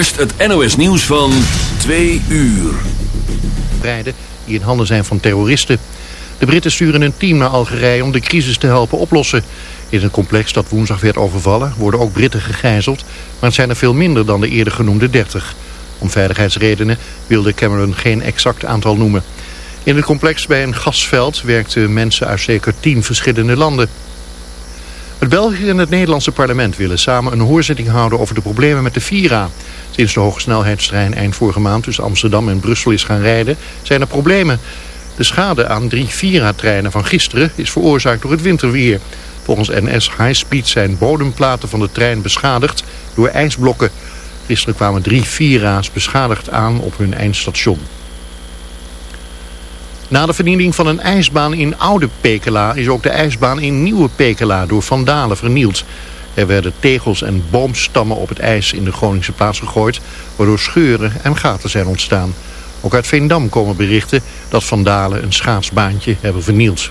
eerst het NOS nieuws van 2 uur. Rijden die in handen zijn van terroristen. De Britten sturen een team naar Algerije om de crisis te helpen oplossen. In het complex dat woensdag werd overvallen worden ook Britten gegijzeld... maar het zijn er veel minder dan de eerder genoemde 30. Om veiligheidsredenen wilde Cameron geen exact aantal noemen. In het complex bij een gasveld werkten mensen uit zeker 10 verschillende landen. Het België en het Nederlandse parlement willen samen een hoorzitting houden over de problemen met de Vira. Sinds de hogesnelheidstrein eind vorige maand tussen Amsterdam en Brussel is gaan rijden, zijn er problemen. De schade aan drie Vira-treinen van gisteren is veroorzaakt door het winterweer. Volgens NS High Speed zijn bodemplaten van de trein beschadigd door ijsblokken. Gisteren kwamen drie Vira's beschadigd aan op hun eindstation. Na de vernieling van een ijsbaan in Oude Pekela is ook de ijsbaan in Nieuwe Pekela door vandalen vernield. Er werden tegels en boomstammen op het ijs in de Groningse plaats gegooid, waardoor scheuren en gaten zijn ontstaan. Ook uit Veendam komen berichten dat vandalen een schaatsbaantje hebben vernield.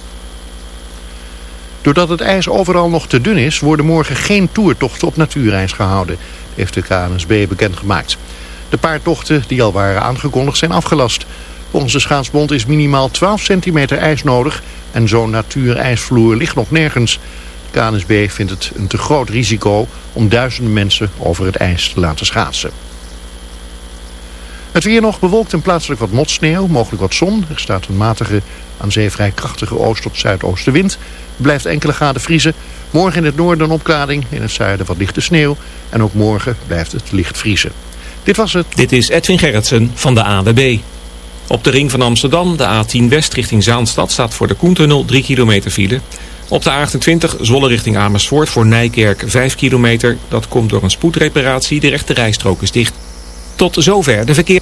Doordat het ijs overal nog te dun is, worden morgen geen toertochten op natuurijs gehouden, heeft de KNSB bekendgemaakt. De paar tochten die al waren aangekondigd zijn afgelast. Volgens de schaatsbond is minimaal 12 centimeter ijs nodig en zo'n natuurijsvloer ligt nog nergens. KNSB vindt het een te groot risico om duizenden mensen over het ijs te laten schaatsen. Het weer nog bewolkt en plaatselijk wat motsneeuw, mogelijk wat zon. Er staat een matige, aan zee vrij krachtige oost- tot zuidoostenwind. Blijft enkele graden vriezen. Morgen in het noorden een opklaring, in het zuiden wat lichte sneeuw. En ook morgen blijft het licht vriezen. Dit was het. Dit is Edwin Gerritsen van de AWB. Op de ring van Amsterdam, de A10 West richting Zaanstad, staat voor de Koentunnel 3 kilometer file. Op de A28 Zwolle richting Amersfoort voor Nijkerk 5 kilometer. Dat komt door een spoedreparatie, de rechte rijstrook is dicht. Tot zover de verkeer.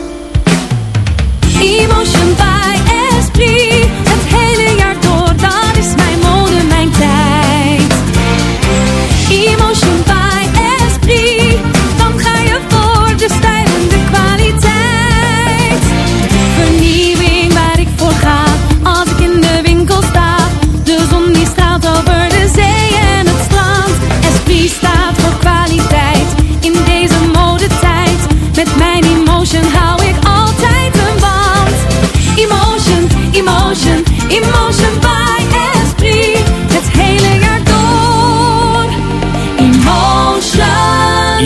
Emotion by Esprit.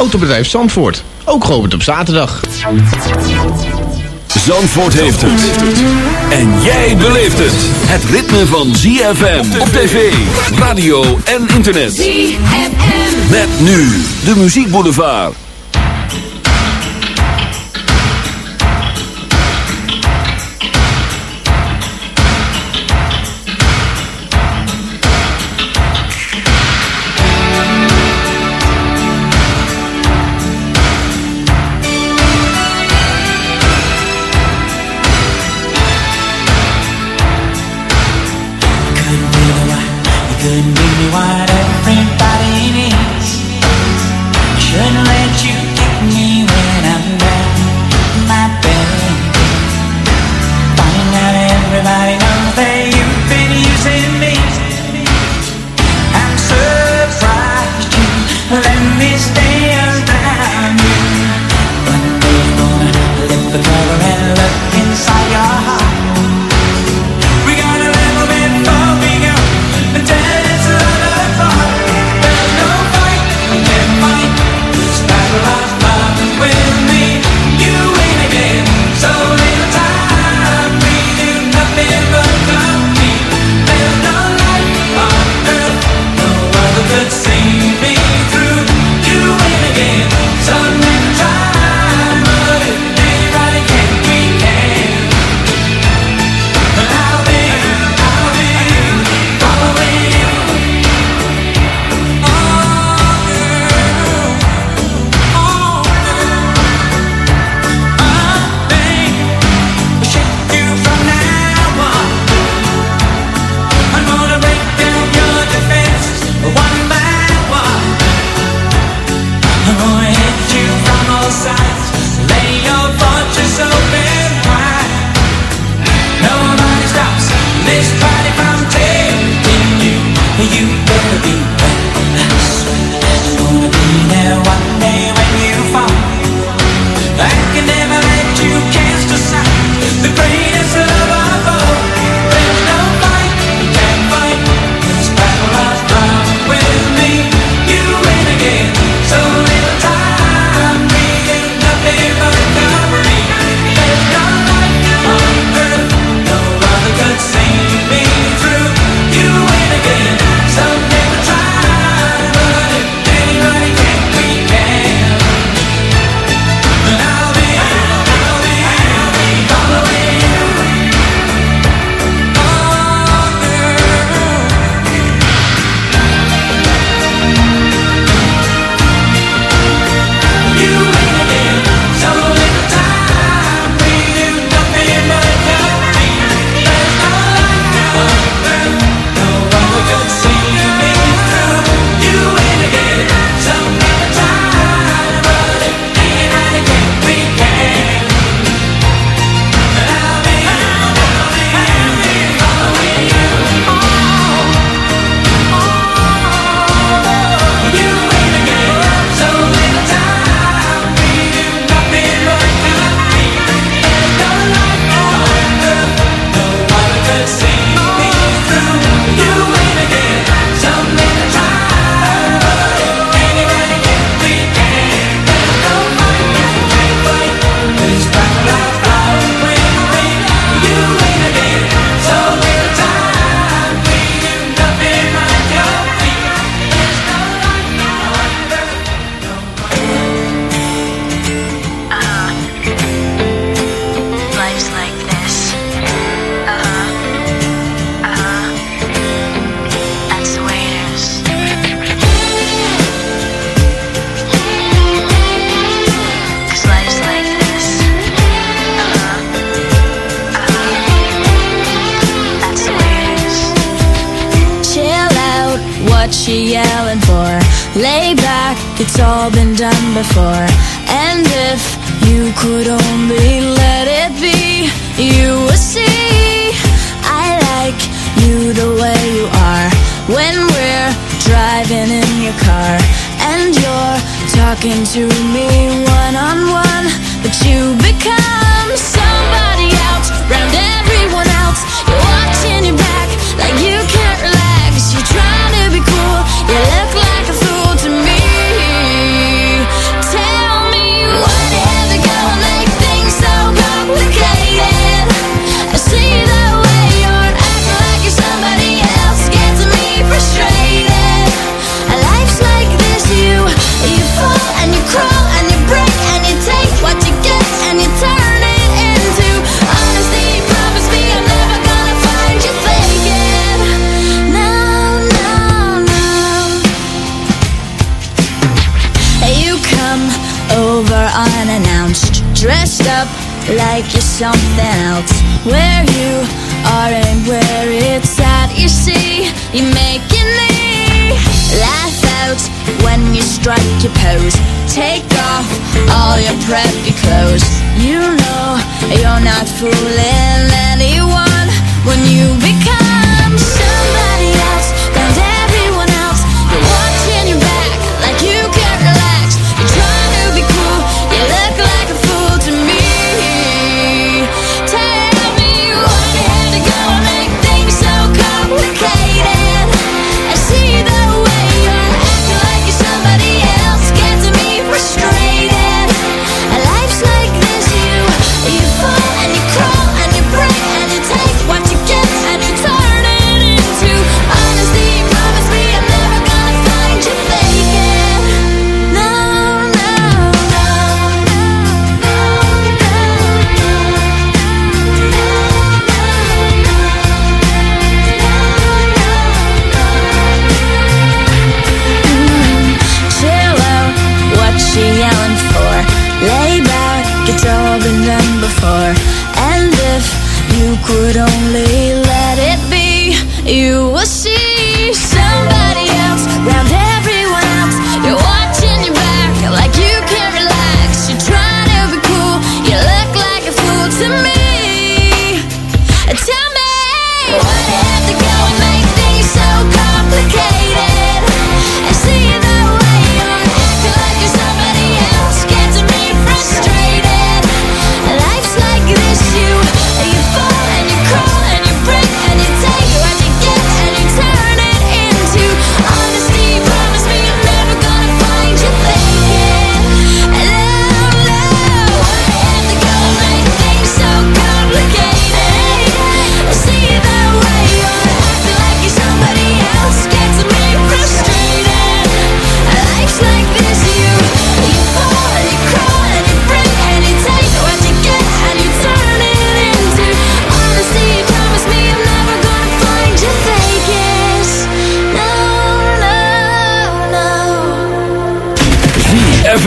Autobedrijf Zandvoort, ook geopend op zaterdag. Zandvoort heeft het. En jij beleeft het. Het ritme van ZFM op tv, radio en internet. ZFM. Met nu de muziekboulevard. You're making me laugh out when you strike your pose. Take off all your preppy clothes. You know you're not fooling anyone when you begin.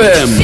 Them.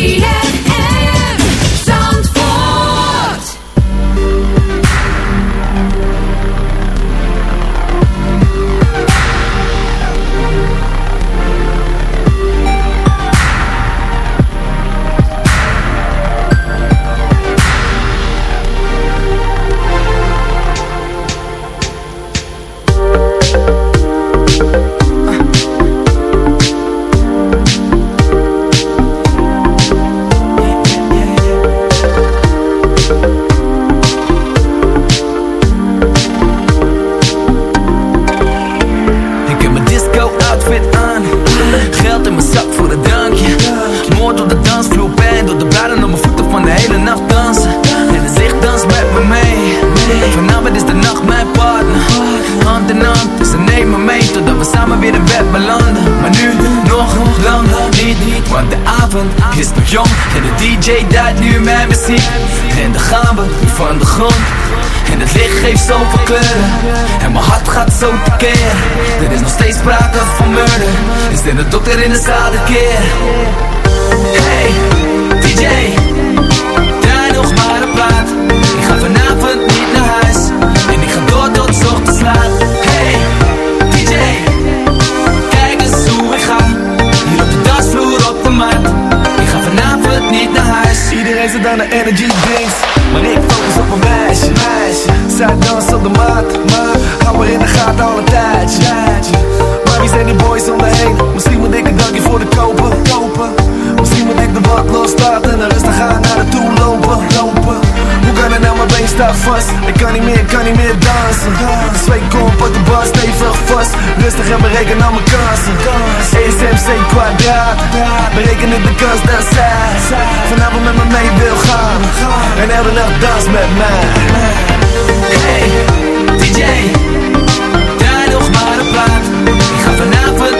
C kwadraat Bereken ik de kans dat zij Vanavond met me mee wil gaan. En elke nacht dans met mij. Hey, DJ Draai nog maar een plaat. Ik ga vanavond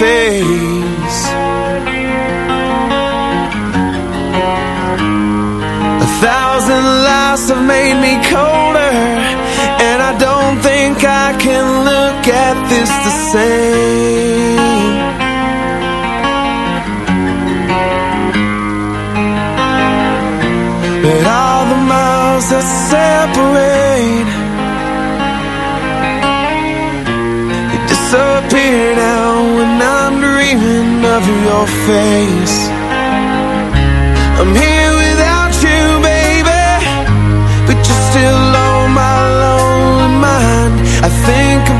face. A thousand lies have made me colder And I don't think I can look at this the same. But all the miles that separate of your face. I'm here without you, baby But you're still on my lonely mind. I think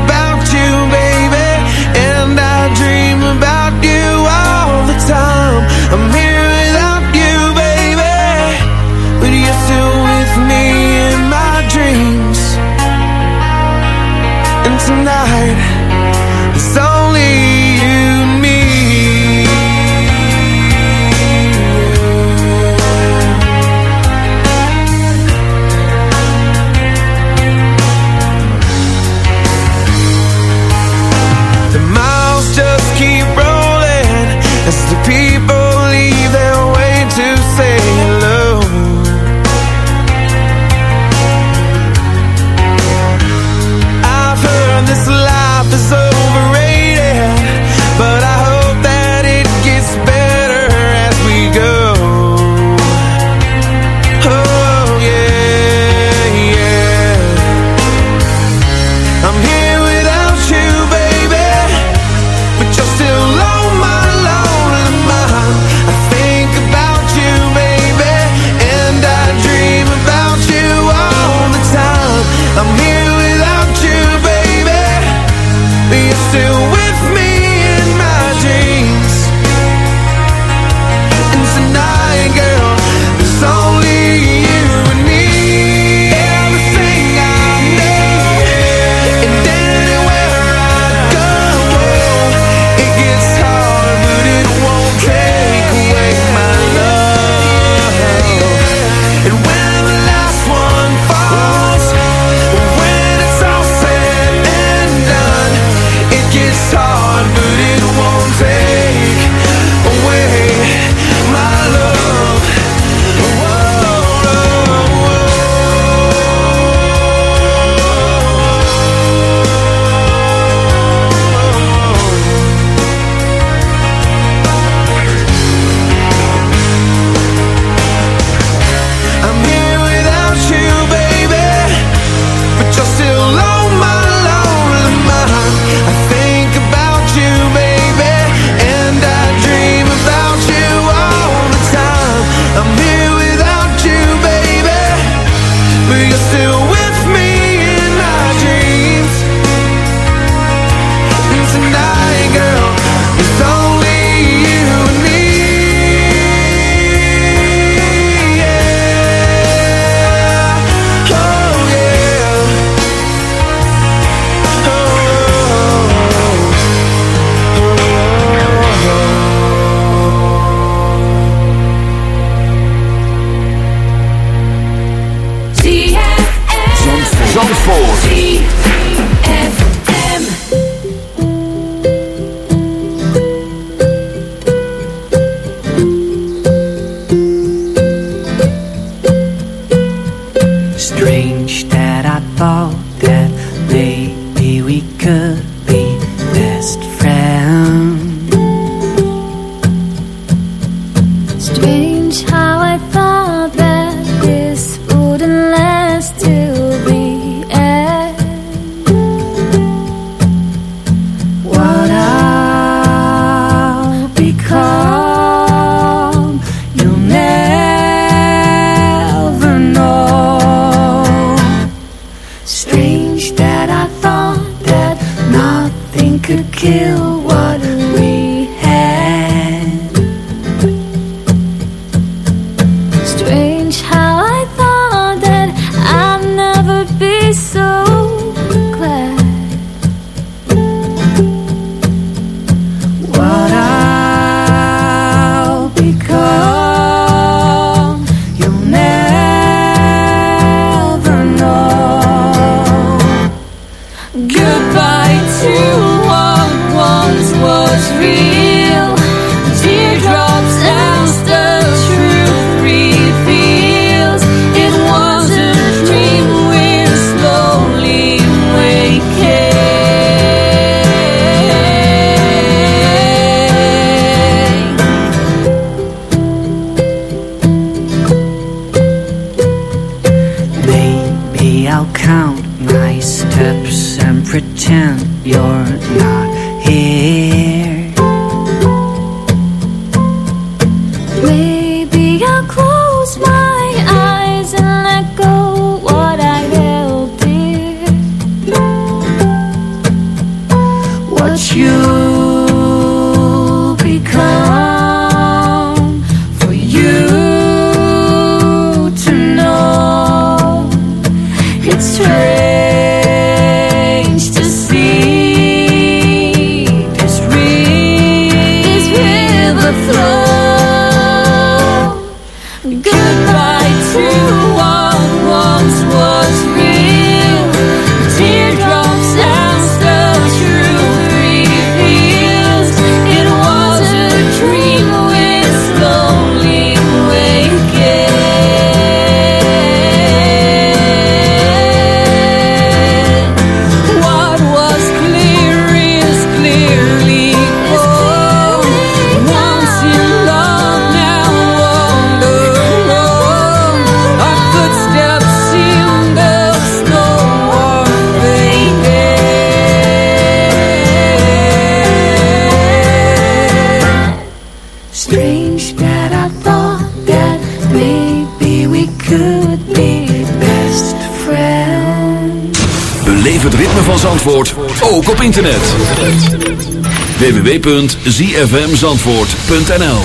www.zfmzandvoort.nl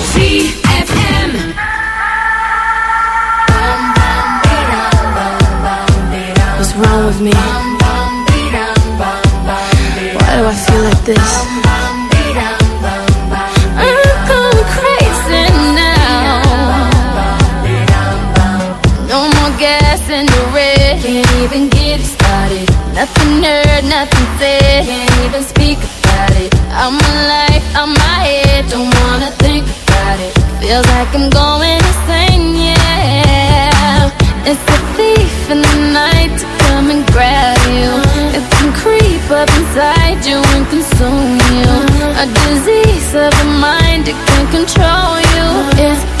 What's wrong with me? Why do I feel like this? Uh-huh. I'm going crazy now. No more gas in the red even get started. Nothing nerd, nothing said. Can't even speak Feels like I'm going insane, yeah. It's a thief in the night to come and grab you. It can creep up inside you and consume you. A disease of the mind, it can control you. It's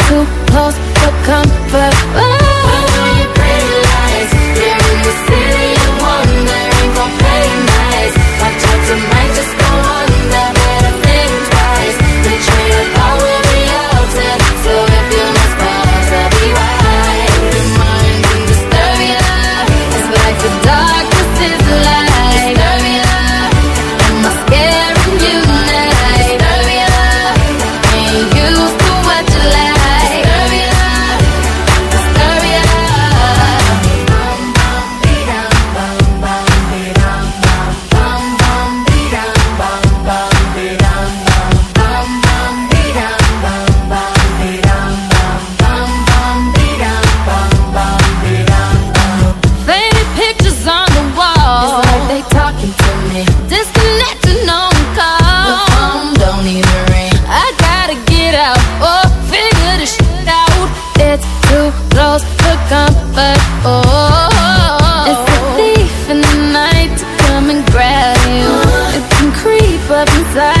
love inside.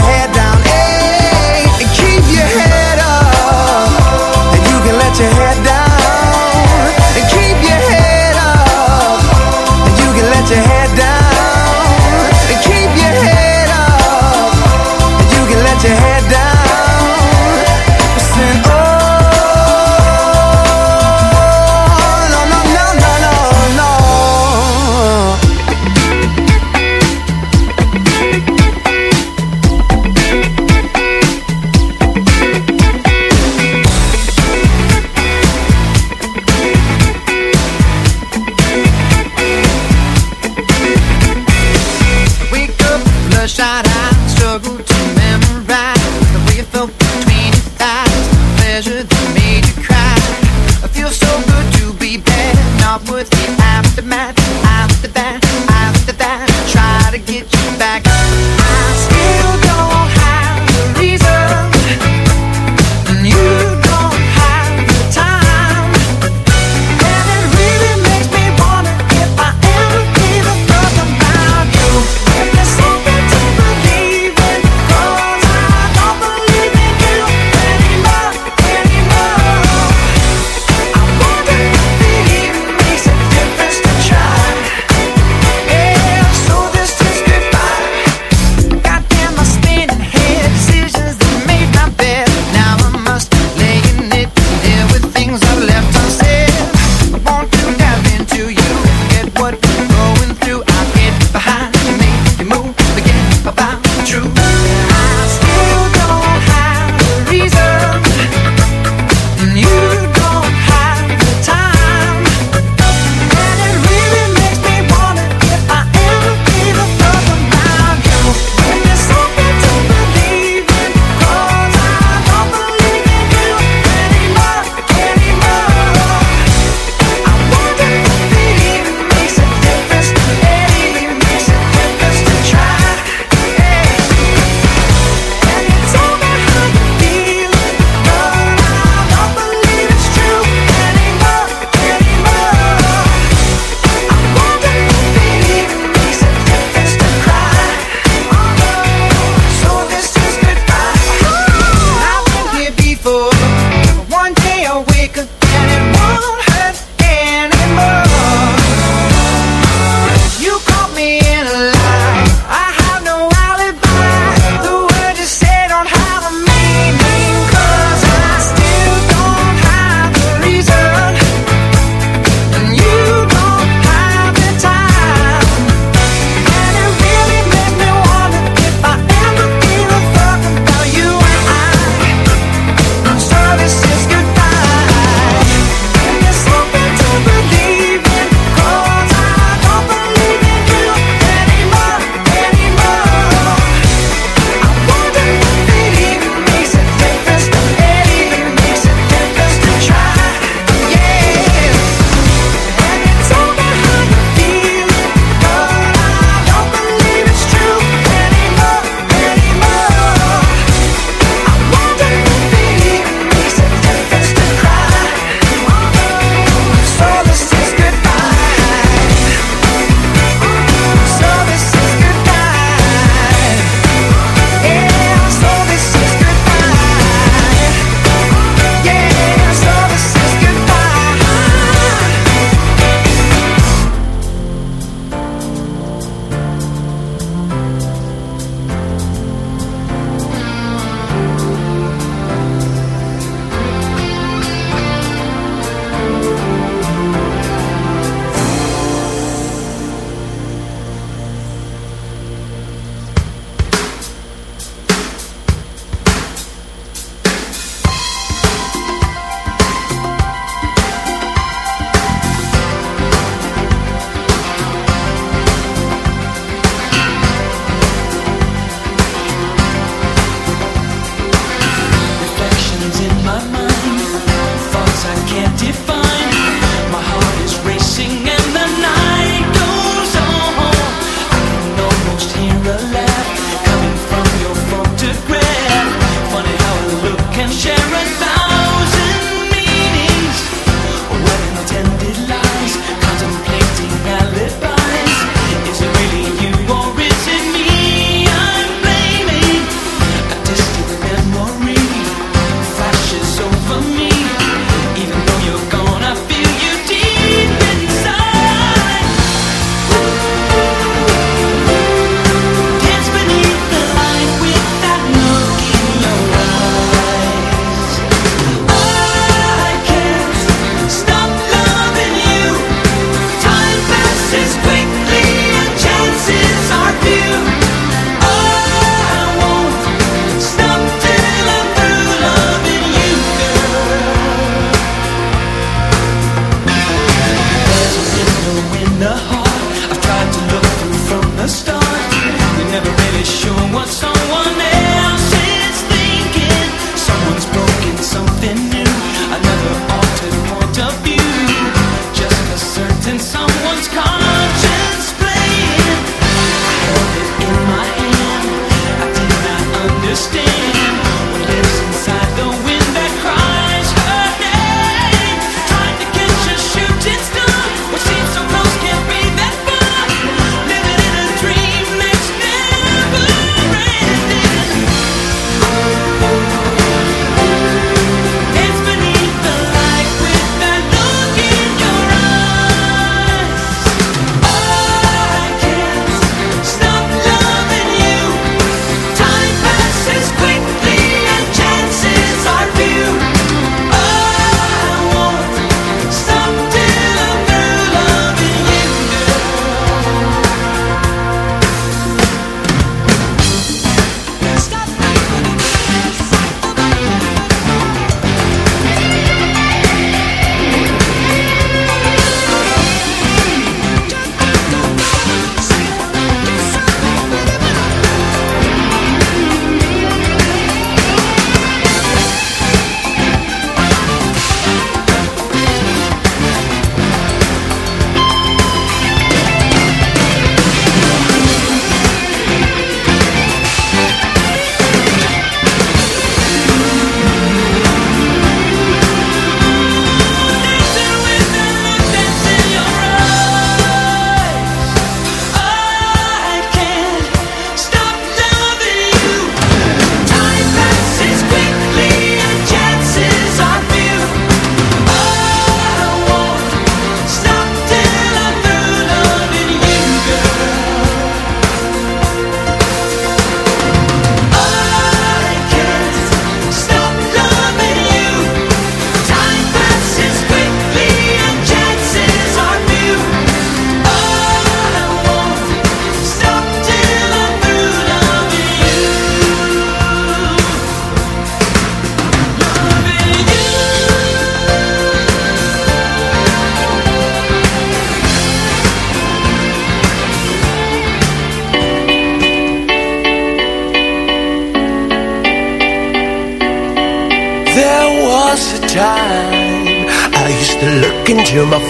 head down.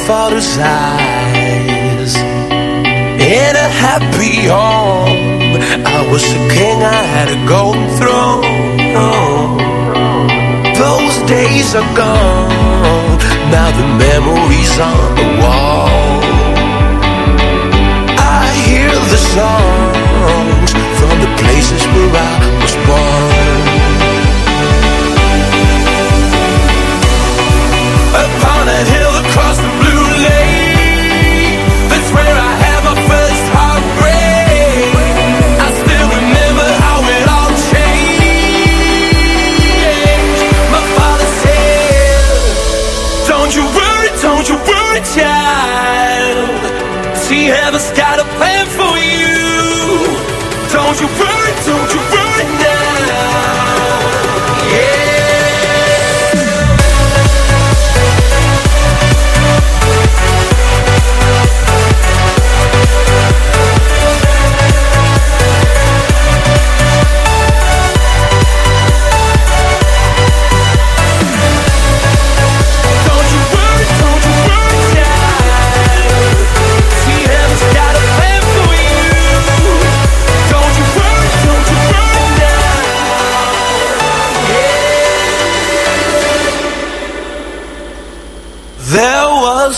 fotos já